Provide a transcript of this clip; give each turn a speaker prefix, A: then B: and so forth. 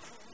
A: جی